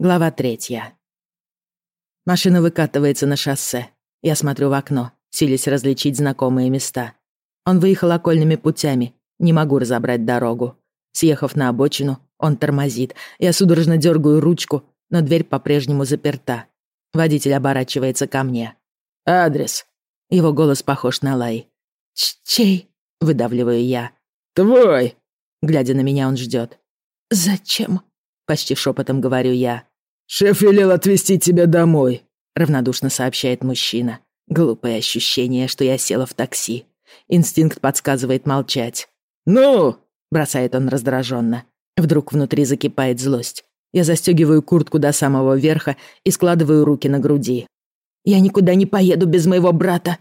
Глава третья. Машина выкатывается на шоссе. Я смотрю в окно, силясь различить знакомые места. Он выехал окольными путями, не могу разобрать дорогу. Съехав на обочину, он тормозит. Я судорожно дергаю ручку, но дверь по-прежнему заперта. Водитель оборачивается ко мне. «Адрес». Его голос похож на лай. «Чей?» — выдавливаю я. «Твой!» Глядя на меня, он ждет. «Зачем?» — почти шепотом говорю я. «Шеф велел отвезти тебя домой», — равнодушно сообщает мужчина. Глупое ощущение, что я села в такси. Инстинкт подсказывает молчать. «Ну!» — бросает он раздраженно. Вдруг внутри закипает злость. Я застегиваю куртку до самого верха и складываю руки на груди. «Я никуда не поеду без моего брата!»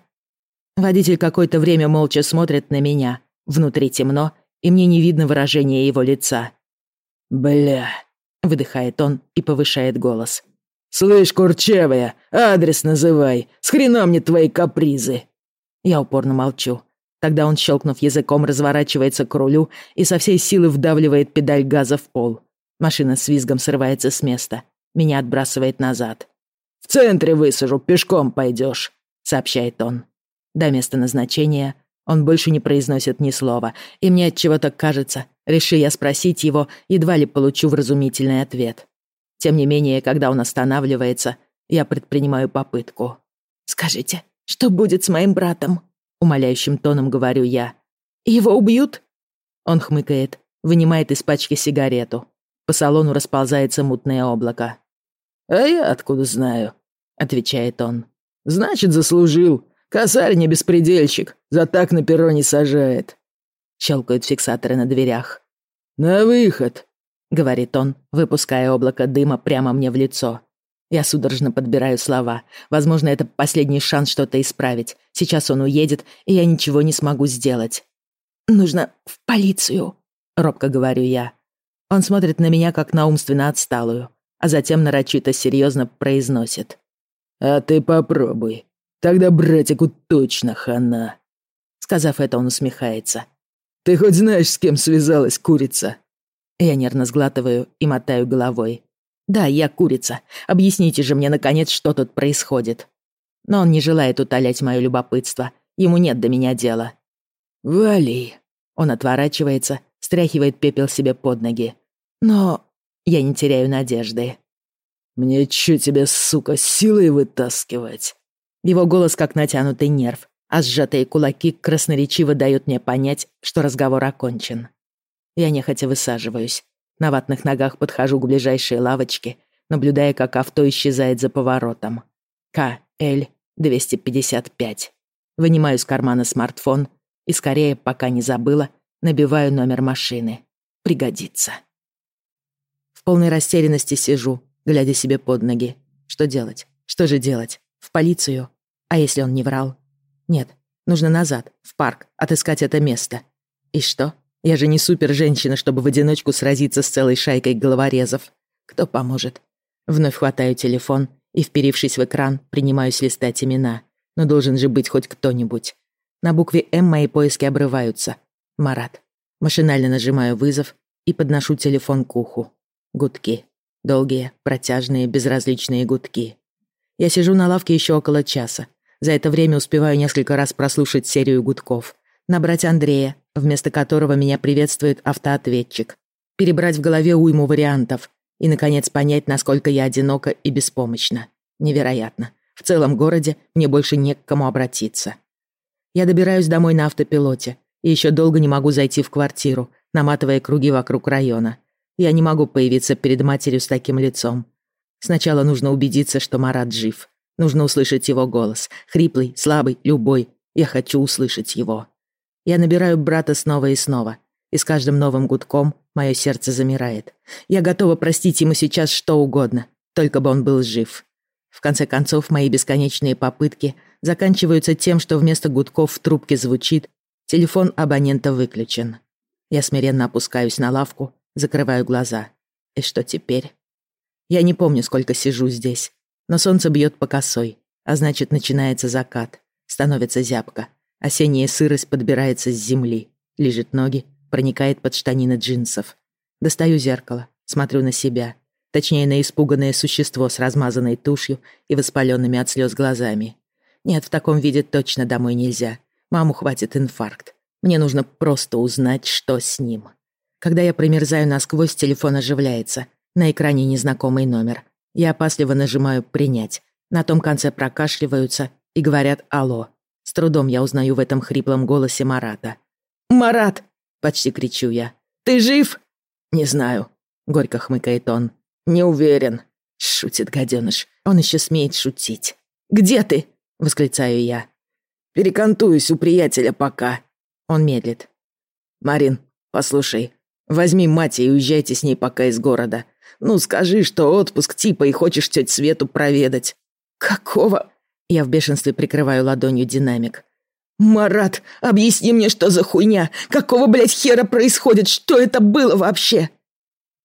Водитель какое-то время молча смотрит на меня. Внутри темно, и мне не видно выражения его лица. «Бля», — выдыхает он и повышает голос. «Слышь, курчавая, адрес называй. С хрена мне твои капризы?» Я упорно молчу. Тогда он, щелкнув языком, разворачивается к рулю и со всей силы вдавливает педаль газа в пол. Машина с визгом срывается с места. Меня отбрасывает назад. «В центре высажу, пешком пойдешь», — сообщает он. До места назначения он больше не произносит ни слова, и мне от чего-то кажется, реши я спросить его, едва ли получу вразумительный ответ. Тем не менее, когда он останавливается, я предпринимаю попытку. «Скажите, что будет с моим братом?» Умоляющим тоном говорю я. «Его убьют?» Он хмыкает, вынимает из пачки сигарету. По салону расползается мутное облако. «А я откуда знаю?» — отвечает он. «Значит, заслужил. Косарь не беспредельщик, за так на перо не сажает. Щелкают фиксаторы на дверях. «На выход!» — говорит он, выпуская облако дыма прямо мне в лицо. Я судорожно подбираю слова. Возможно, это последний шанс что-то исправить. Сейчас он уедет, и я ничего не смогу сделать. «Нужно в полицию», — робко говорю я. Он смотрит на меня, как на умственно отсталую, а затем нарочито серьезно произносит. «А ты попробуй. Тогда братику точно хана». Сказав это, он усмехается. «Ты хоть знаешь, с кем связалась курица?» Я нервно сглатываю и мотаю головой. «Да, я курица. Объясните же мне, наконец, что тут происходит». Но он не желает утолять мое любопытство. Ему нет до меня дела. «Вали!» Он отворачивается, стряхивает пепел себе под ноги. Но я не теряю надежды. «Мне чё тебя, сука, силой вытаскивать?» Его голос как натянутый нерв, а сжатые кулаки красноречиво дают мне понять, что разговор окончен. Я нехотя высаживаюсь. На ватных ногах подхожу к ближайшей лавочке, наблюдая, как авто исчезает за поворотом. КЛ-255. Вынимаю из кармана смартфон и, скорее, пока не забыла, набиваю номер машины. Пригодится. В полной растерянности сижу, глядя себе под ноги. Что делать? Что же делать? В полицию? А если он не врал? Нет, нужно назад, в парк, отыскать это место. И что? Я же не супер-женщина, чтобы в одиночку сразиться с целой шайкой головорезов. Кто поможет? Вновь хватаю телефон и, вперившись в экран, принимаюсь листать имена. Но должен же быть хоть кто-нибудь. На букве «М» мои поиски обрываются. Марат. Машинально нажимаю вызов и подношу телефон к уху. Гудки. Долгие, протяжные, безразличные гудки. Я сижу на лавке еще около часа. За это время успеваю несколько раз прослушать серию гудков. Набрать Андрея, вместо которого меня приветствует автоответчик. Перебрать в голове уйму вариантов. И, наконец, понять, насколько я одинока и беспомощна. Невероятно. В целом городе мне больше не к кому обратиться. Я добираюсь домой на автопилоте. И еще долго не могу зайти в квартиру, наматывая круги вокруг района. Я не могу появиться перед матерью с таким лицом. Сначала нужно убедиться, что Марат жив. Нужно услышать его голос. Хриплый, слабый, любой. Я хочу услышать его. Я набираю брата снова и снова. И с каждым новым гудком мое сердце замирает. Я готова простить ему сейчас что угодно, только бы он был жив. В конце концов, мои бесконечные попытки заканчиваются тем, что вместо гудков в трубке звучит «Телефон абонента выключен». Я смиренно опускаюсь на лавку, закрываю глаза. И что теперь? Я не помню, сколько сижу здесь, но солнце бьет по косой, а значит, начинается закат. Становится зябко. Осенняя сырость подбирается с земли. Лежит ноги, проникает под штанины джинсов. Достаю зеркало, смотрю на себя. Точнее, на испуганное существо с размазанной тушью и воспаленными от слез глазами. Нет, в таком виде точно домой нельзя. Маму хватит инфаркт. Мне нужно просто узнать, что с ним. Когда я промерзаю насквозь, телефон оживляется. На экране незнакомый номер. Я опасливо нажимаю «Принять». На том конце прокашливаются и говорят «Алло». С трудом я узнаю в этом хриплом голосе Марата. «Марат!» — почти кричу я. «Ты жив?» «Не знаю», — горько хмыкает он. «Не уверен», — шутит гаденыш. Он еще смеет шутить. «Где ты?» — восклицаю я. «Перекантуюсь у приятеля пока». Он медлит. «Марин, послушай, Возьми мать и уезжайте с ней пока из города. Ну, скажи, что отпуск типа и хочешь теть Свету проведать». «Какого?» Я в бешенстве прикрываю ладонью динамик. «Марат, объясни мне, что за хуйня? Какого, блядь, хера происходит? Что это было вообще?»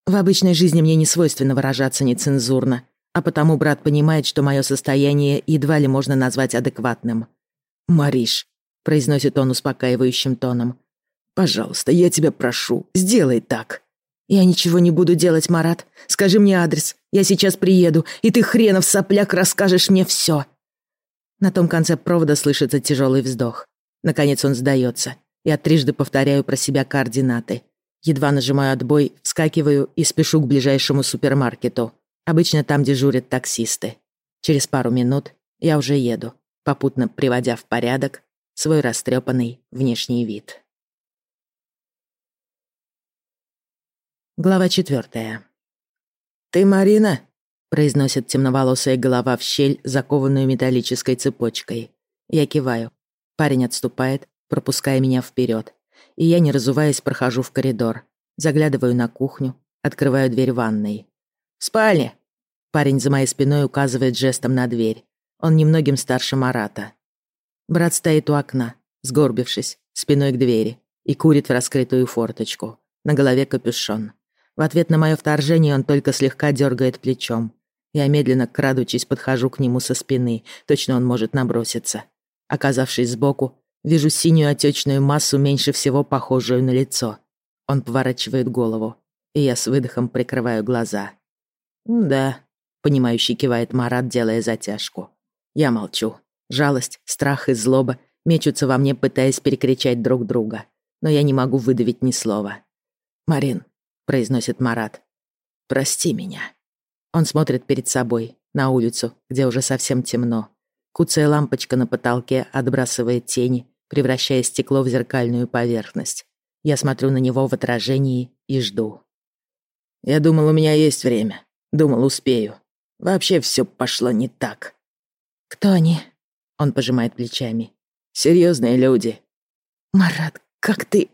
В обычной жизни мне не свойственно выражаться нецензурно, а потому брат понимает, что мое состояние едва ли можно назвать адекватным. «Мариш», — произносит он успокаивающим тоном, Пожалуйста, я тебя прошу, сделай так». «Я ничего не буду делать, Марат. Скажи мне адрес. Я сейчас приеду, и ты, хренов сопляк, расскажешь мне все. На том конце провода слышится тяжелый вздох. Наконец он сдается. Я трижды повторяю про себя координаты. Едва нажимаю отбой, вскакиваю и спешу к ближайшему супермаркету. Обычно там дежурят таксисты. Через пару минут я уже еду, попутно приводя в порядок свой растрепанный внешний вид. Глава четвертая. «Ты Марина?» — произносит темноволосая голова в щель, закованную металлической цепочкой. Я киваю. Парень отступает, пропуская меня вперед, и я, не разуваясь, прохожу в коридор. Заглядываю на кухню, открываю дверь ванной. «В спальне!» Парень за моей спиной указывает жестом на дверь. Он немногим старше Марата. Брат стоит у окна, сгорбившись, спиной к двери, и курит в раскрытую форточку. На голове капюшон. В ответ на мое вторжение он только слегка дергает плечом. Я медленно, крадучись, подхожу к нему со спины. Точно он может наброситься. Оказавшись сбоку, вижу синюю отечную массу, меньше всего похожую на лицо. Он поворачивает голову, и я с выдохом прикрываю глаза. «Да», — понимающий кивает Марат, делая затяжку. Я молчу. Жалость, страх и злоба мечутся во мне, пытаясь перекричать друг друга. Но я не могу выдавить ни слова. «Марин, произносит Марат. «Прости меня». Он смотрит перед собой, на улицу, где уже совсем темно. Куцая лампочка на потолке отбрасывает тени, превращая стекло в зеркальную поверхность. Я смотрю на него в отражении и жду. Я думал, у меня есть время. Думал, успею. Вообще все пошло не так. «Кто они?» Он пожимает плечами. «Серьезные люди». «Марат, как ты...»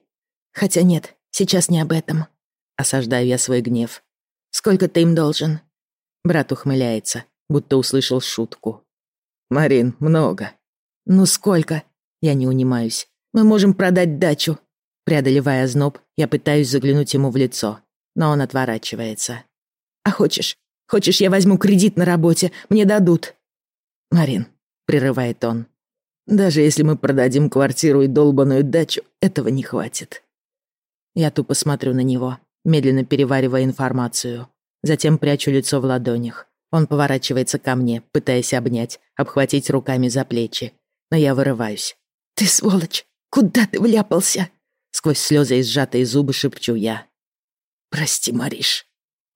«Хотя нет, сейчас не об этом. Осаждаю я свой гнев. «Сколько ты им должен?» Брат ухмыляется, будто услышал шутку. «Марин, много». «Ну сколько?» Я не унимаюсь. «Мы можем продать дачу». Преодолевая зноб, я пытаюсь заглянуть ему в лицо, но он отворачивается. «А хочешь? Хочешь, я возьму кредит на работе? Мне дадут». «Марин», — прерывает он, — «даже если мы продадим квартиру и долбаную дачу, этого не хватит». Я тупо смотрю на него медленно переваривая информацию. Затем прячу лицо в ладонях. Он поворачивается ко мне, пытаясь обнять, обхватить руками за плечи. Но я вырываюсь. «Ты сволочь! Куда ты вляпался?» Сквозь слезы и сжатые зубы шепчу я. «Прости, Мариш».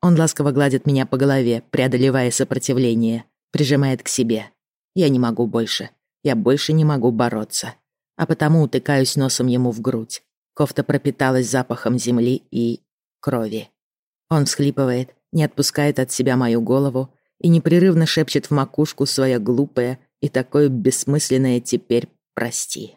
Он ласково гладит меня по голове, преодолевая сопротивление, прижимает к себе. Я не могу больше. Я больше не могу бороться. А потому утыкаюсь носом ему в грудь. Кофта пропиталась запахом земли и крови. Он всхлипывает, не отпускает от себя мою голову и непрерывно шепчет в макушку свое глупое и такое бессмысленное теперь «прости».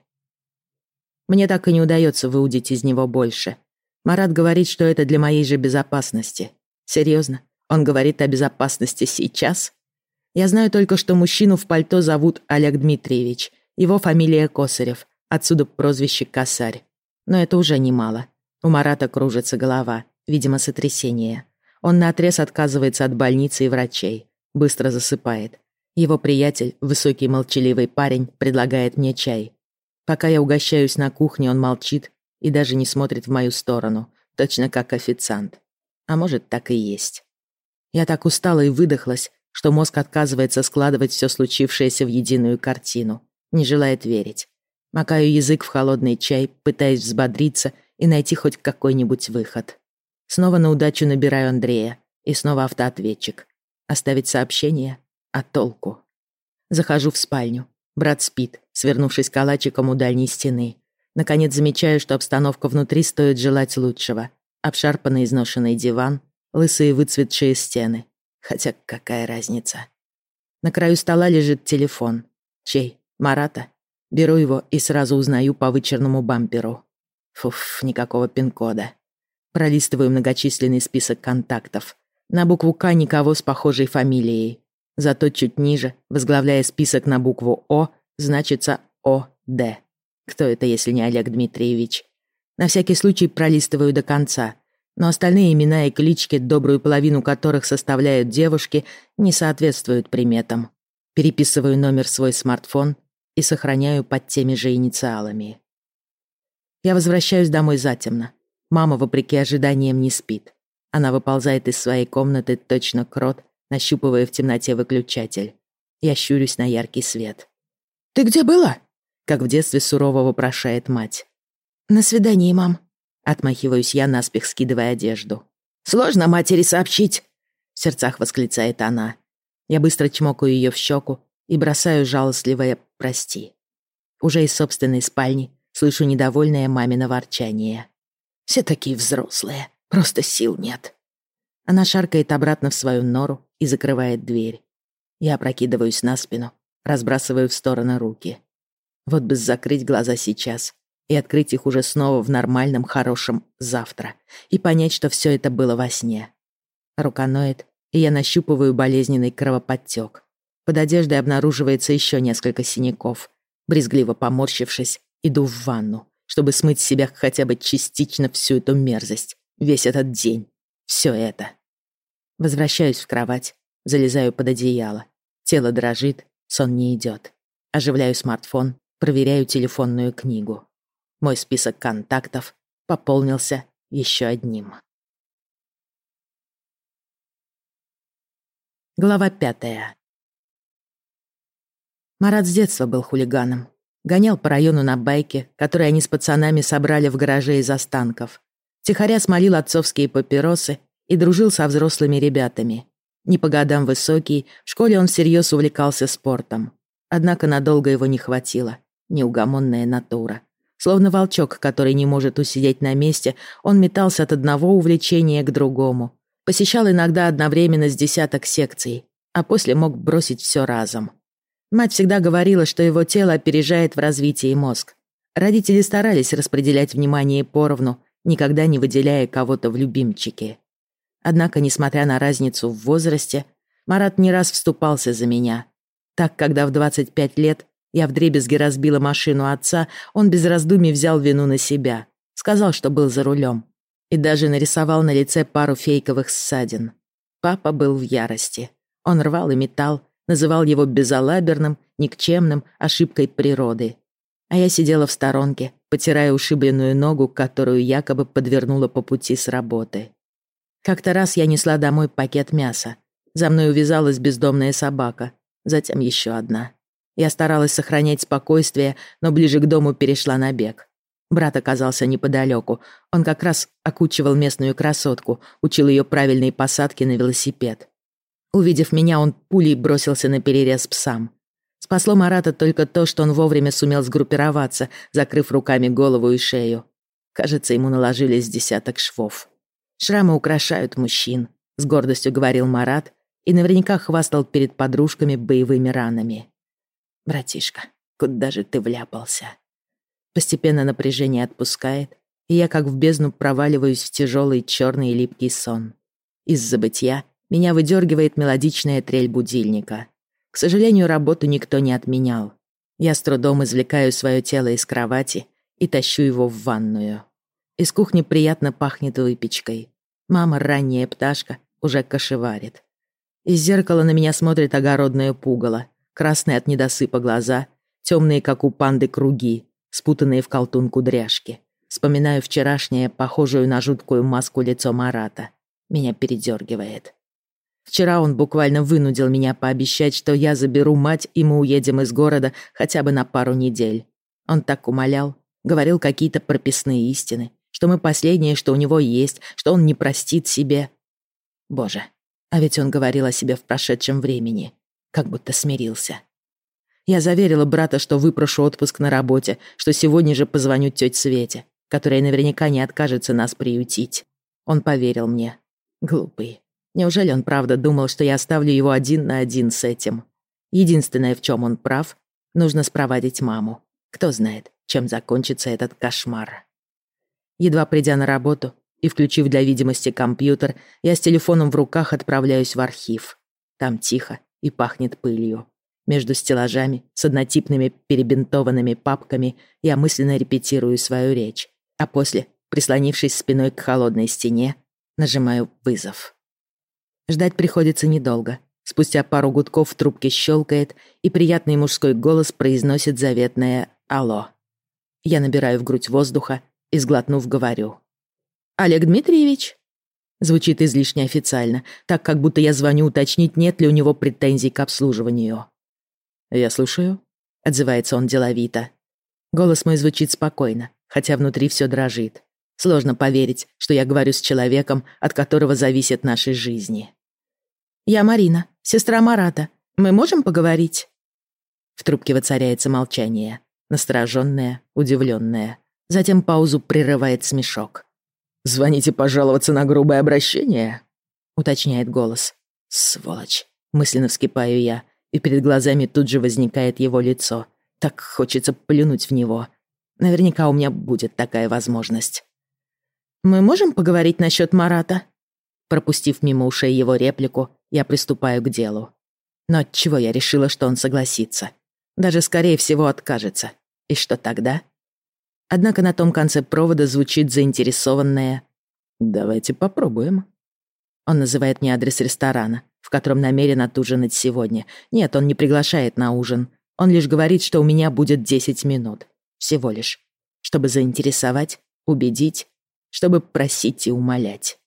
Мне так и не удается выудить из него больше. Марат говорит, что это для моей же безопасности. Серьезно? Он говорит о безопасности сейчас? Я знаю только, что мужчину в пальто зовут Олег Дмитриевич. Его фамилия Косарев, отсюда прозвище Косарь. Но это уже немало. У Марата кружится голова видимо, сотрясение. Он наотрез отказывается от больницы и врачей. Быстро засыпает. Его приятель, высокий молчаливый парень, предлагает мне чай. Пока я угощаюсь на кухне, он молчит и даже не смотрит в мою сторону, точно как официант. А может, так и есть. Я так устала и выдохлась, что мозг отказывается складывать все случившееся в единую картину, не желает верить. Макаю язык в холодный чай, пытаясь взбодриться и найти хоть какой-нибудь выход. Снова на удачу набираю Андрея, и снова автоответчик. Оставить сообщение? А толку? Захожу в спальню. Брат спит, свернувшись калачиком у дальней стены. Наконец замечаю, что обстановка внутри стоит желать лучшего. Обшарпанный изношенный диван, лысые выцветшие стены. Хотя какая разница? На краю стола лежит телефон. Чей? Марата? Беру его и сразу узнаю по вычерному бамперу. Фуф, никакого пин-кода. Пролистываю многочисленный список контактов. На букву «К» никого с похожей фамилией. Зато чуть ниже, возглавляя список на букву «О», значится «О.Д». Кто это, если не Олег Дмитриевич? На всякий случай пролистываю до конца. Но остальные имена и клички, добрую половину которых составляют девушки, не соответствуют приметам. Переписываю номер свой смартфон и сохраняю под теми же инициалами. Я возвращаюсь домой затемно. Мама, вопреки ожиданиям, не спит. Она выползает из своей комнаты точно крот, нащупывая в темноте выключатель. Я щурюсь на яркий свет. «Ты где была?» Как в детстве сурово вопрошает мать. «На свидании, мам». Отмахиваюсь я, наспех скидывая одежду. «Сложно матери сообщить!» В сердцах восклицает она. Я быстро чмокаю ее в щеку и бросаю жалостливое «прости». Уже из собственной спальни слышу недовольное мамино ворчание. Все такие взрослые. Просто сил нет. Она шаркает обратно в свою нору и закрывает дверь. Я опрокидываюсь на спину, разбрасываю в стороны руки. Вот бы закрыть глаза сейчас и открыть их уже снова в нормальном, хорошем завтра и понять, что все это было во сне. Рука ноет, и я нащупываю болезненный кровоподтек. Под одеждой обнаруживается еще несколько синяков. Брезгливо поморщившись, иду в ванну чтобы смыть с себя хотя бы частично всю эту мерзость, весь этот день, все это. Возвращаюсь в кровать, залезаю под одеяло. Тело дрожит, сон не идет. Оживляю смартфон, проверяю телефонную книгу. Мой список контактов пополнился еще одним. Глава пятая. Марат с детства был хулиганом. Гонял по району на байке, который они с пацанами собрали в гараже из останков. Тихоря смолил отцовские папиросы и дружил со взрослыми ребятами. Не по годам высокий, в школе он всерьез увлекался спортом. Однако надолго его не хватило. Неугомонная натура. Словно волчок, который не может усидеть на месте, он метался от одного увлечения к другому. Посещал иногда одновременно с десяток секций, а после мог бросить все разом. Мать всегда говорила, что его тело опережает в развитии мозг. Родители старались распределять внимание поровну, никогда не выделяя кого-то в любимчики. Однако, несмотря на разницу в возрасте, Марат не раз вступался за меня. Так, когда в 25 лет я вдребезги разбила машину отца, он без раздумий взял вину на себя. Сказал, что был за рулем. И даже нарисовал на лице пару фейковых ссадин. Папа был в ярости. Он рвал и металл, называл его безалаберным, никчемным, ошибкой природы. А я сидела в сторонке, потирая ушибленную ногу, которую якобы подвернула по пути с работы. Как-то раз я несла домой пакет мяса. За мной увязалась бездомная собака, затем еще одна. Я старалась сохранять спокойствие, но ближе к дому перешла на бег. Брат оказался неподалеку. Он как раз окучивал местную красотку, учил ее правильной посадке на велосипед. Увидев меня, он пулей бросился на перерез псам. Спасло Марата только то, что он вовремя сумел сгруппироваться, закрыв руками голову и шею. Кажется, ему наложили с десяток швов. «Шрамы украшают мужчин», — с гордостью говорил Марат и наверняка хвастал перед подружками боевыми ранами. «Братишка, куда же ты вляпался?» Постепенно напряжение отпускает, и я как в бездну проваливаюсь в тяжелый черный липкий сон. Из забытья меня выдергивает мелодичная трель будильника. К сожалению, работу никто не отменял. Я с трудом извлекаю свое тело из кровати и тащу его в ванную. Из кухни приятно пахнет выпечкой. Мама, ранняя пташка, уже кошеварит. Из зеркала на меня смотрит огородное пугало, красные от недосыпа глаза, темные, как у панды, круги, спутанные в колтун кудряшки. Вспоминаю вчерашнее, похожую на жуткую маску лицо Марата. Меня передергивает. Вчера он буквально вынудил меня пообещать, что я заберу мать, и мы уедем из города хотя бы на пару недель. Он так умолял, говорил какие-то прописные истины, что мы последнее, что у него есть, что он не простит себе. Боже, а ведь он говорил о себе в прошедшем времени, как будто смирился. Я заверила брата, что выпрошу отпуск на работе, что сегодня же позвоню тёте Свете, которая наверняка не откажется нас приютить. Он поверил мне. Глупый. Неужели он правда думал, что я оставлю его один на один с этим? Единственное, в чем он прав, нужно спровадить маму. Кто знает, чем закончится этот кошмар. Едва придя на работу и включив для видимости компьютер, я с телефоном в руках отправляюсь в архив. Там тихо и пахнет пылью. Между стеллажами с однотипными перебинтованными папками я мысленно репетирую свою речь, а после, прислонившись спиной к холодной стене, нажимаю «вызов». Ждать приходится недолго. Спустя пару гудков в трубке щелкает, и приятный мужской голос произносит заветное «Алло». Я набираю в грудь воздуха и, сглотнув, говорю. «Олег Дмитриевич?» Звучит излишне официально, так как будто я звоню уточнить, нет ли у него претензий к обслуживанию. «Я слушаю», — отзывается он деловито. Голос мой звучит спокойно, хотя внутри все дрожит. Сложно поверить, что я говорю с человеком, от которого зависят наши жизни. «Я Марина, сестра Марата. Мы можем поговорить?» В трубке воцаряется молчание, настороженное, удивленное. Затем паузу прерывает смешок. «Звоните пожаловаться на грубое обращение?» — уточняет голос. «Сволочь!» — мысленно вскипаю я, и перед глазами тут же возникает его лицо. Так хочется плюнуть в него. Наверняка у меня будет такая возможность. «Мы можем поговорить насчет Марата?» Пропустив мимо ушей его реплику, я приступаю к делу. Но от чего я решила, что он согласится? Даже, скорее всего, откажется. И что тогда? Однако на том конце провода звучит заинтересованное «Давайте попробуем». Он называет мне адрес ресторана, в котором намерен отужинать сегодня. Нет, он не приглашает на ужин. Он лишь говорит, что у меня будет 10 минут. Всего лишь. Чтобы заинтересовать, убедить, чтобы просить и умолять.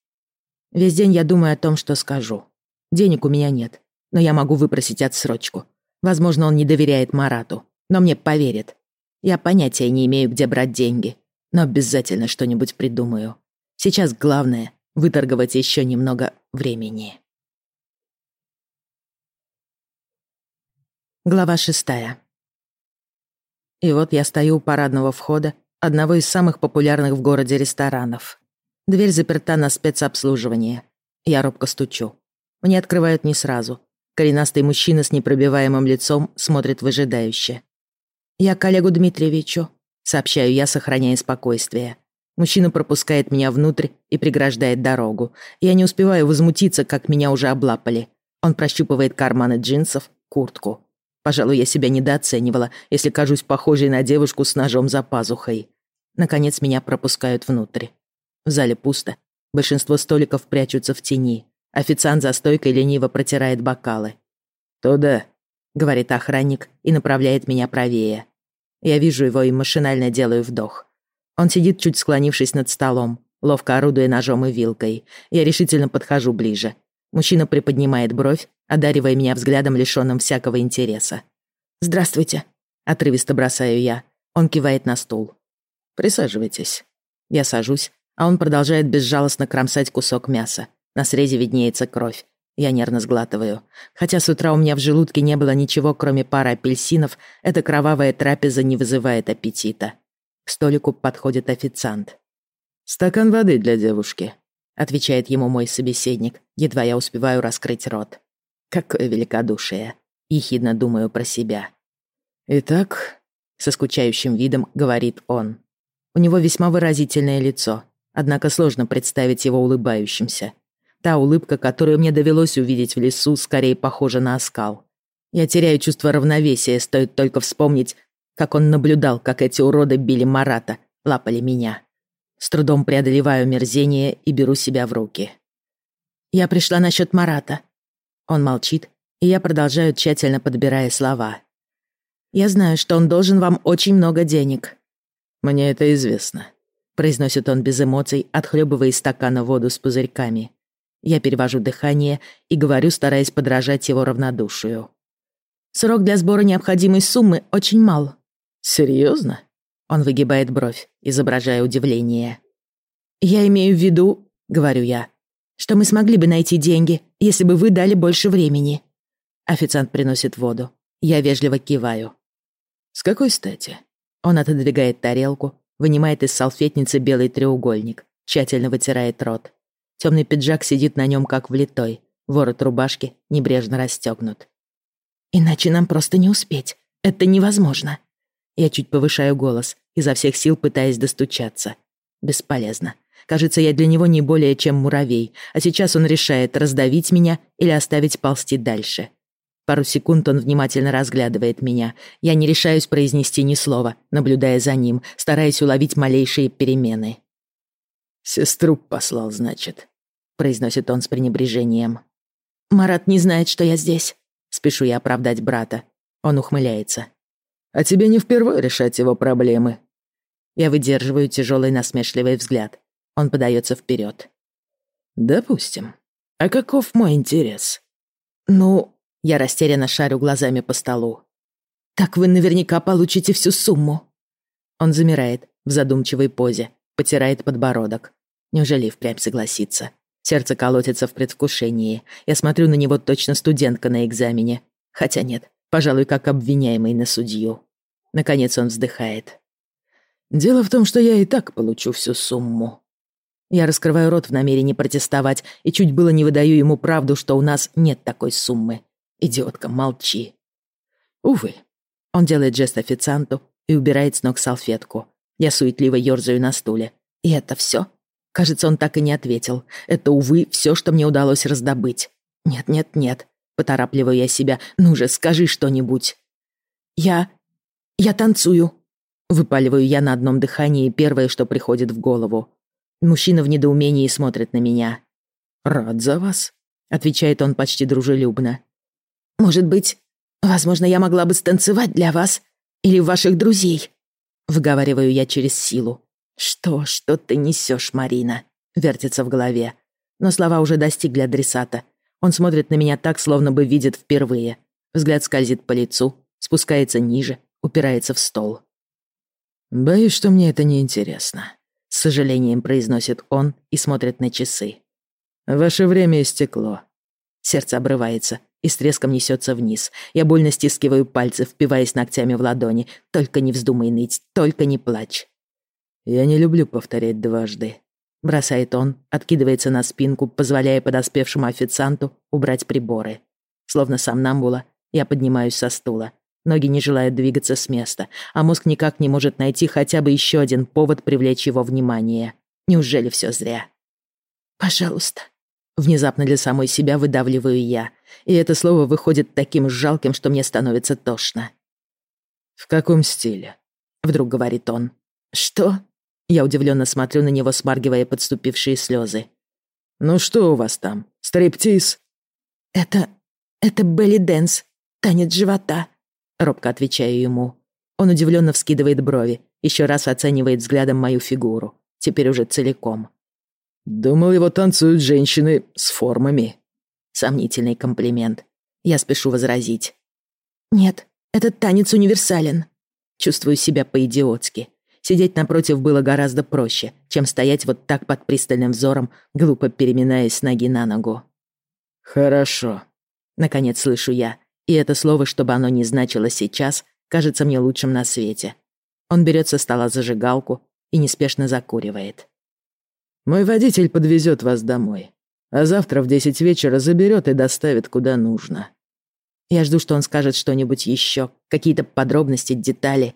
Весь день я думаю о том, что скажу. Денег у меня нет, но я могу выпросить отсрочку. Возможно, он не доверяет Марату, но мне поверит. Я понятия не имею, где брать деньги, но обязательно что-нибудь придумаю. Сейчас главное — выторговать еще немного времени. Глава шестая. И вот я стою у парадного входа одного из самых популярных в городе ресторанов. Дверь заперта на спецобслуживание. Я робко стучу. Мне открывают не сразу. Коренастый мужчина с непробиваемым лицом смотрит выжидающе. «Я коллегу Дмитриевичу», — сообщаю я, сохраняя спокойствие. Мужчина пропускает меня внутрь и преграждает дорогу. Я не успеваю возмутиться, как меня уже облапали. Он прощупывает карманы джинсов, куртку. Пожалуй, я себя недооценивала, если кажусь похожей на девушку с ножом за пазухой. Наконец меня пропускают внутрь. В зале пусто. Большинство столиков прячутся в тени. Официант за стойкой лениво протирает бокалы. «Туда», — говорит охранник и направляет меня правее. Я вижу его и машинально делаю вдох. Он сидит, чуть склонившись над столом, ловко орудуя ножом и вилкой. Я решительно подхожу ближе. Мужчина приподнимает бровь, одаривая меня взглядом, лишённым всякого интереса. «Здравствуйте», — отрывисто бросаю я. Он кивает на стул. «Присаживайтесь». Я сажусь, а он продолжает безжалостно кромсать кусок мяса. На срезе виднеется кровь. Я нервно сглатываю. Хотя с утра у меня в желудке не было ничего, кроме пары апельсинов, эта кровавая трапеза не вызывает аппетита. К столику подходит официант. «Стакан воды для девушки», — отвечает ему мой собеседник, едва я успеваю раскрыть рот. Какое великодушие. Ехидно думаю про себя. «Итак», — со скучающим видом говорит он. У него весьма выразительное лицо, однако сложно представить его улыбающимся. Та улыбка, которую мне довелось увидеть в лесу, скорее похожа на оскал. Я теряю чувство равновесия, стоит только вспомнить, как он наблюдал, как эти уроды били Марата, лапали меня. С трудом преодолеваю мерзение и беру себя в руки. «Я пришла насчет Марата», он молчит, и я продолжаю, тщательно подбирая слова. «Я знаю, что он должен вам очень много денег». «Мне это известно», — произносит он без эмоций, отхлебывая из стакана воду с пузырьками. Я перевожу дыхание и говорю, стараясь подражать его равнодушию. Срок для сбора необходимой суммы очень мал. Серьезно? Он выгибает бровь, изображая удивление. Я имею в виду, говорю я, что мы смогли бы найти деньги, если бы вы дали больше времени. Официант приносит воду. Я вежливо киваю. С какой стати? Он отодвигает тарелку, вынимает из салфетницы белый треугольник, тщательно вытирает рот. Темный пиджак сидит на нем как влитой, ворот рубашки небрежно расстегнут. «Иначе нам просто не успеть. Это невозможно». Я чуть повышаю голос, изо всех сил пытаясь достучаться. Бесполезно. Кажется, я для него не более чем муравей, а сейчас он решает, раздавить меня или оставить ползти дальше. Пару секунд он внимательно разглядывает меня. Я не решаюсь произнести ни слова, наблюдая за ним, стараясь уловить малейшие перемены. «Сестру послал, значит», — произносит он с пренебрежением. «Марат не знает, что я здесь», — спешу я оправдать брата. Он ухмыляется. «А тебе не впервые решать его проблемы». Я выдерживаю тяжелый насмешливый взгляд. Он подается вперед. «Допустим. А каков мой интерес?» «Ну...» Я растерянно шарю глазами по столу. «Так вы наверняка получите всю сумму». Он замирает в задумчивой позе, потирает подбородок. Неужели впрямь согласится? Сердце колотится в предвкушении. Я смотрю на него точно студентка на экзамене. Хотя нет, пожалуй, как обвиняемый на судью. Наконец он вздыхает. «Дело в том, что я и так получу всю сумму». Я раскрываю рот в намерении протестовать и чуть было не выдаю ему правду, что у нас нет такой суммы. Идиотка, молчи. Увы. Он делает жест официанту и убирает с ног салфетку. Я суетливо ёрзаю на стуле. И это все? Кажется, он так и не ответил. Это, увы, все, что мне удалось раздобыть. Нет, нет, нет. Поторапливаю я себя. Ну же, скажи что-нибудь. Я... я танцую. Выпаливаю я на одном дыхании первое, что приходит в голову. Мужчина в недоумении смотрит на меня. «Рад за вас», — отвечает он почти дружелюбно. «Может быть, возможно, я могла бы станцевать для вас или ваших друзей?» Выговариваю я через силу. «Что, что ты несешь, Марина?» Вертится в голове. Но слова уже достигли адресата. Он смотрит на меня так, словно бы видит впервые. Взгляд скользит по лицу, спускается ниже, упирается в стол. «Боюсь, что мне это неинтересно», — с сожалением произносит он и смотрит на часы. «Ваше время истекло». Сердце обрывается и с треском несется вниз. Я больно стискиваю пальцы, впиваясь ногтями в ладони. Только не вздумай ныть, только не плачь. «Я не люблю повторять дважды», — бросает он, откидывается на спинку, позволяя подоспевшему официанту убрать приборы. Словно сам намбула, я поднимаюсь со стула. Ноги не желают двигаться с места, а мозг никак не может найти хотя бы еще один повод привлечь его внимание. Неужели все зря? «Пожалуйста», Внезапно для самой себя выдавливаю я, и это слово выходит таким жалким, что мне становится тошно. «В каком стиле?» — вдруг говорит он. «Что?» Я удивленно смотрю на него, смаргивая подступившие слезы. «Ну что у вас там? Стриптиз?» «Это... это Белли Дэнс, танец живота», — робко отвечаю ему. Он удивленно вскидывает брови, еще раз оценивает взглядом мою фигуру, теперь уже целиком. Думал, его танцуют женщины с формами. Сомнительный комплимент. Я спешу возразить. Нет, этот танец универсален. Чувствую себя по-идиотски. Сидеть напротив было гораздо проще, чем стоять вот так под пристальным взором, глупо переминаясь с ноги на ногу. «Хорошо», — наконец слышу я, и это слово, чтобы оно не значило сейчас, кажется мне лучшим на свете. Он берет со стола зажигалку и неспешно закуривает. Мой водитель подвезет вас домой, а завтра в десять вечера заберет и доставит куда нужно. Я жду, что он скажет что-нибудь еще, какие-то подробности, детали.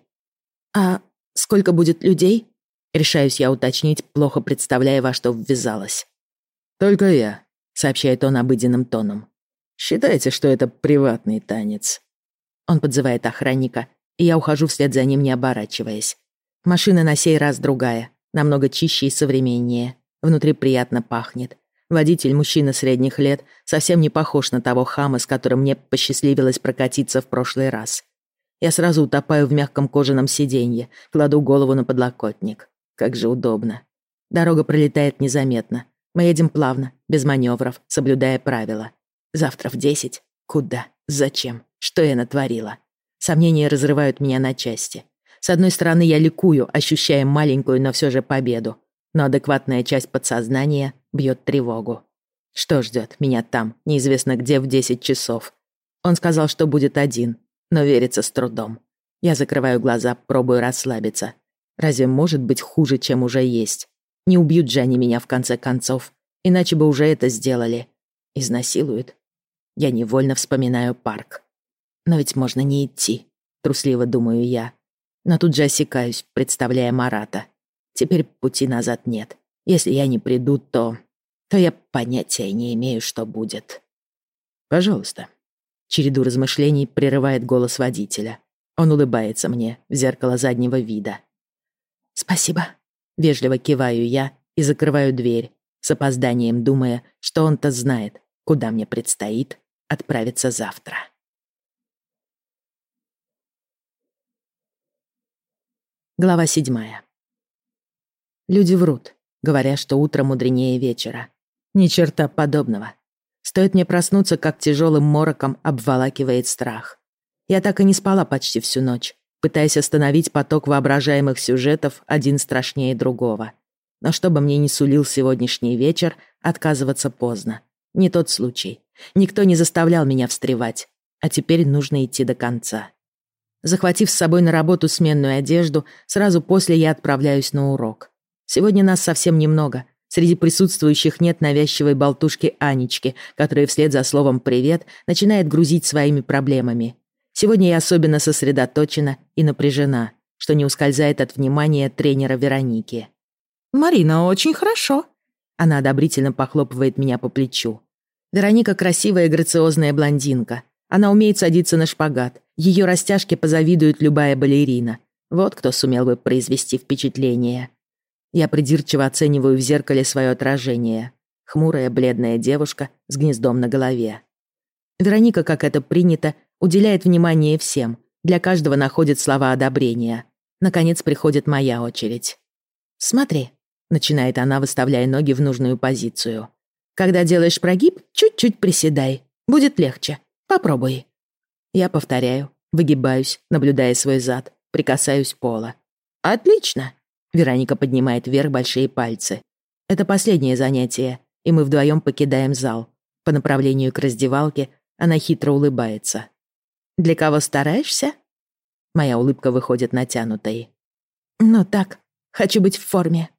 А сколько будет людей? Решаюсь я уточнить, плохо представляя, во что ввязалась. «Только я», — сообщает он обыденным тоном. «Считайте, что это приватный танец». Он подзывает охранника, и я ухожу вслед за ним, не оборачиваясь. Машина на сей раз другая, намного чище и современнее. Внутри приятно пахнет. Водитель, мужчина средних лет, совсем не похож на того хама, с которым мне посчастливилось прокатиться в прошлый раз. Я сразу утопаю в мягком кожаном сиденье, кладу голову на подлокотник. Как же удобно. Дорога пролетает незаметно. Мы едем плавно, без маневров, соблюдая правила. Завтра в десять? Куда? Зачем? Что я натворила? Сомнения разрывают меня на части. С одной стороны, я ликую, ощущая маленькую, но все же победу. Но адекватная часть подсознания бьет тревогу. Что ждет меня там, неизвестно где, в десять часов? Он сказал, что будет один, но верится с трудом. Я закрываю глаза, пробую расслабиться. Разве может быть хуже, чем уже есть? Не убьют же они меня в конце концов, иначе бы уже это сделали. Изнасилуют. Я невольно вспоминаю парк. Но ведь можно не идти, трусливо думаю я. Но тут же осекаюсь, представляя Марата. Теперь пути назад нет. Если я не приду, то... то я понятия не имею, что будет. Пожалуйста. Череду размышлений прерывает голос водителя. Он улыбается мне в зеркало заднего вида. «Спасибо», — вежливо киваю я и закрываю дверь, с опозданием думая, что он-то знает, куда мне предстоит отправиться завтра. Глава седьмая. Люди врут, говоря, что утро мудренее вечера. Ни черта подобного. Стоит мне проснуться, как тяжелым мороком обволакивает страх. Я так и не спала почти всю ночь, пытаясь остановить поток воображаемых сюжетов, один страшнее другого. Но чтобы мне не сулил сегодняшний вечер, отказываться поздно. Не тот случай. Никто не заставлял меня встревать. А теперь нужно идти до конца. Захватив с собой на работу сменную одежду, сразу после я отправляюсь на урок. Сегодня нас совсем немного, Среди присутствующих нет навязчивой болтушки Анечки, которая вслед за словом «привет» начинает грузить своими проблемами. Сегодня я особенно сосредоточена и напряжена, что не ускользает от внимания тренера Вероники. «Марина, очень хорошо». Она одобрительно похлопывает меня по плечу. Вероника красивая и грациозная блондинка. Она умеет садиться на шпагат. Ее растяжке позавидует любая балерина. Вот кто сумел бы произвести впечатление. Я придирчиво оцениваю в зеркале свое отражение. Хмурая, бледная девушка с гнездом на голове. Вероника, как это принято, уделяет внимание всем. Для каждого находит слова одобрения. Наконец приходит моя очередь. «Смотри», — начинает она, выставляя ноги в нужную позицию. «Когда делаешь прогиб, чуть-чуть приседай. Будет легче. Попробуй». Я повторяю, выгибаюсь, наблюдая свой зад, прикасаюсь пола. «Отлично!» Вероника поднимает вверх большие пальцы. Это последнее занятие, и мы вдвоем покидаем зал. По направлению к раздевалке она хитро улыбается. «Для кого стараешься?» Моя улыбка выходит натянутой. «Ну так, хочу быть в форме».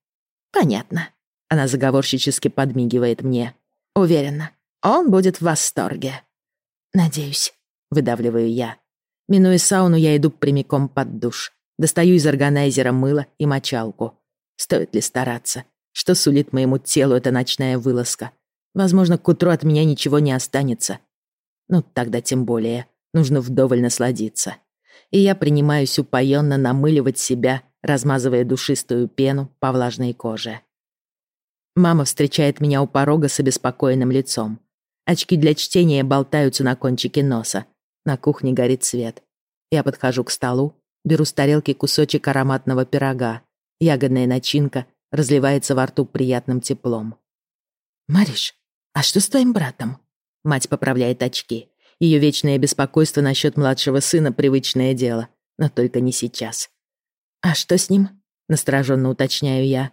«Понятно». Она заговорщически подмигивает мне. «Уверена, он будет в восторге». «Надеюсь», — выдавливаю я. Минуя сауну, я иду прямиком под душ. Достаю из органайзера мыло и мочалку. Стоит ли стараться? Что сулит моему телу эта ночная вылазка? Возможно, к утру от меня ничего не останется. Ну, тогда тем более. Нужно вдоволь насладиться. И я принимаюсь упоенно намыливать себя, размазывая душистую пену по влажной коже. Мама встречает меня у порога с обеспокоенным лицом. Очки для чтения болтаются на кончике носа. На кухне горит свет. Я подхожу к столу Беру с тарелки кусочек ароматного пирога. Ягодная начинка разливается во рту приятным теплом. «Мариш, а что с твоим братом?» Мать поправляет очки. Ее вечное беспокойство насчет младшего сына — привычное дело, но только не сейчас. «А что с ним?» — настороженно уточняю я.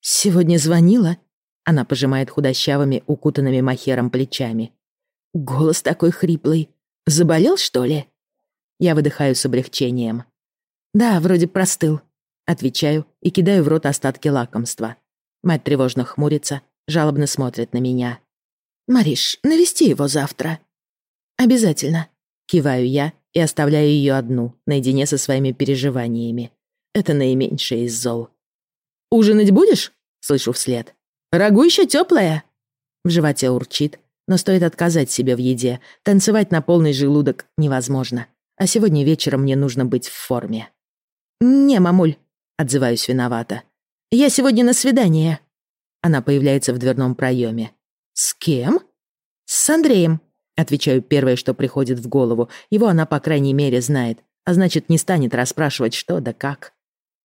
«Сегодня звонила?» Она пожимает худощавыми, укутанными махером плечами. «Голос такой хриплый. Заболел, что ли?» Я выдыхаю с облегчением. «Да, вроде простыл», — отвечаю и кидаю в рот остатки лакомства. Мать тревожно хмурится, жалобно смотрит на меня. «Мариш, навести его завтра». «Обязательно», — киваю я и оставляю ее одну, наедине со своими переживаниями. Это наименьшее из зол. «Ужинать будешь?» — слышу вслед. «Рагу еще теплая. В животе урчит, но стоит отказать себе в еде. Танцевать на полный желудок невозможно. А сегодня вечером мне нужно быть в форме. «Не, мамуль», — отзываюсь виновата. «Я сегодня на свидание». Она появляется в дверном проеме. «С кем?» «С Андреем», — отвечаю первое, что приходит в голову. Его она, по крайней мере, знает, а значит, не станет расспрашивать, что да как.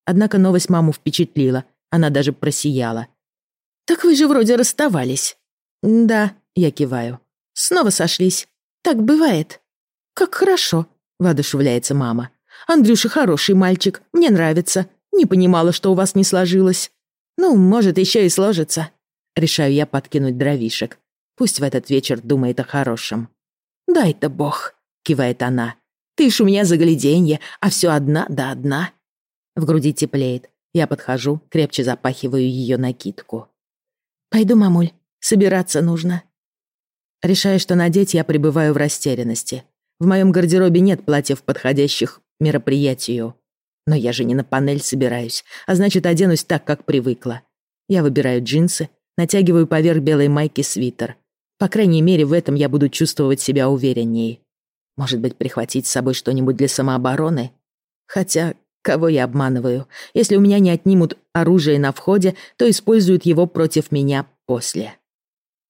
Однако новость маму впечатлила, она даже просияла. «Так вы же вроде расставались». «Да», — я киваю. «Снова сошлись. Так бывает». «Как хорошо», — воодушевляется мама. «Андрюша хороший мальчик, мне нравится. Не понимала, что у вас не сложилось. Ну, может, еще и сложится». Решаю я подкинуть дровишек. Пусть в этот вечер думает о хорошем. «Дай-то бог», — кивает она. «Ты ж у меня загляденье, а все одна да одна». В груди теплеет. Я подхожу, крепче запахиваю ее накидку. «Пойду, мамуль, собираться нужно». Решая, что надеть, я пребываю в растерянности. В моем гардеробе нет платьев, подходящих мероприятию. Но я же не на панель собираюсь, а значит, оденусь так, как привыкла. Я выбираю джинсы, натягиваю поверх белой майки свитер. По крайней мере, в этом я буду чувствовать себя увереннее. Может быть, прихватить с собой что-нибудь для самообороны? Хотя, кого я обманываю? Если у меня не отнимут оружие на входе, то используют его против меня после.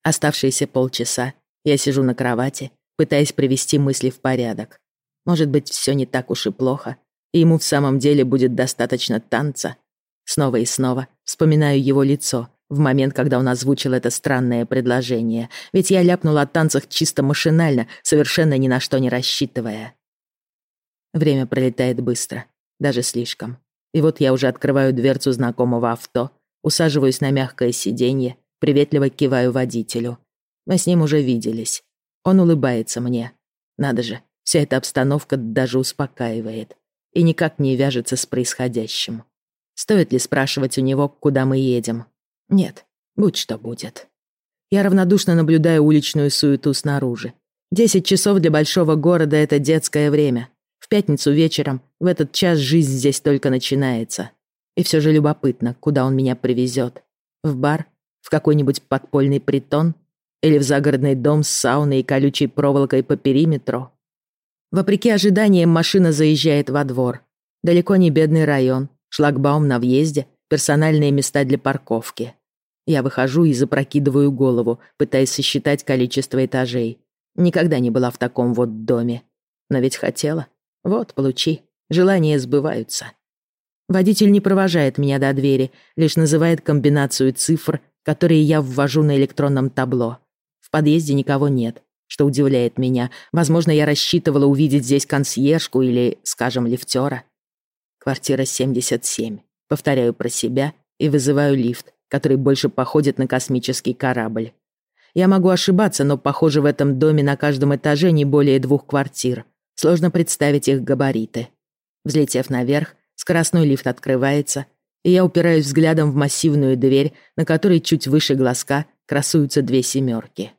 Оставшиеся полчаса я сижу на кровати, пытаясь привести мысли в порядок. Может быть, все не так уж и плохо, и ему в самом деле будет достаточно танца. Снова и снова вспоминаю его лицо в момент, когда он озвучил это странное предложение, ведь я ляпнула о танцах чисто машинально, совершенно ни на что не рассчитывая. Время пролетает быстро, даже слишком. И вот я уже открываю дверцу знакомого авто, усаживаюсь на мягкое сиденье, приветливо киваю водителю. Мы с ним уже виделись. Он улыбается мне. Надо же, вся эта обстановка даже успокаивает и никак не вяжется с происходящим. Стоит ли спрашивать у него, куда мы едем? Нет, будь что будет. Я равнодушно наблюдаю уличную суету снаружи. Десять часов для большого города — это детское время. В пятницу вечером, в этот час жизнь здесь только начинается. И все же любопытно, куда он меня привезет. В бар? В какой-нибудь подпольный притон? Или в загородный дом с сауной и колючей проволокой по периметру? Вопреки ожиданиям, машина заезжает во двор. Далеко не бедный район, шлагбаум на въезде, персональные места для парковки. Я выхожу и запрокидываю голову, пытаясь сосчитать количество этажей. Никогда не была в таком вот доме. Но ведь хотела. Вот, получи. Желания сбываются. Водитель не провожает меня до двери, лишь называет комбинацию цифр, которые я ввожу на электронном табло. В подъезде никого нет, что удивляет меня. Возможно, я рассчитывала увидеть здесь консьержку или, скажем, лифтера. Квартира 77. Повторяю про себя и вызываю лифт, который больше походит на космический корабль. Я могу ошибаться, но, похоже, в этом доме на каждом этаже не более двух квартир. Сложно представить их габариты. Взлетев наверх, скоростной лифт открывается, и я упираюсь взглядом в массивную дверь, на которой чуть выше глазка красуются две семерки.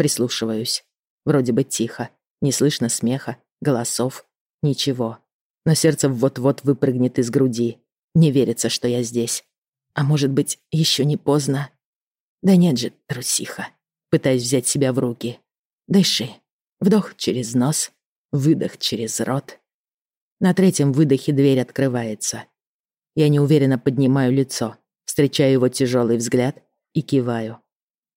Прислушиваюсь. Вроде бы тихо. Не слышно смеха, голосов, ничего. Но сердце вот-вот выпрыгнет из груди. Не верится, что я здесь. А может быть, еще не поздно? Да нет же, трусиха. Пытаюсь взять себя в руки. Дыши. Вдох через нос, выдох через рот. На третьем выдохе дверь открывается. Я неуверенно поднимаю лицо, встречаю его тяжелый взгляд и киваю.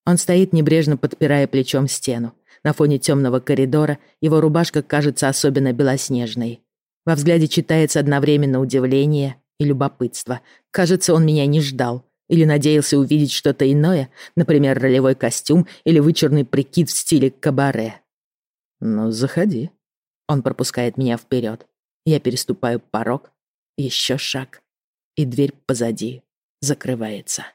Он стоит, небрежно подпирая плечом стену. На фоне темного коридора его рубашка кажется особенно белоснежной. Во взгляде читается одновременно удивление и любопытство. Кажется, он меня не ждал. Или надеялся увидеть что-то иное, например, ролевой костюм или вычурный прикид в стиле кабаре. «Ну, заходи». Он пропускает меня вперед. Я переступаю порог, еще шаг, и дверь позади закрывается.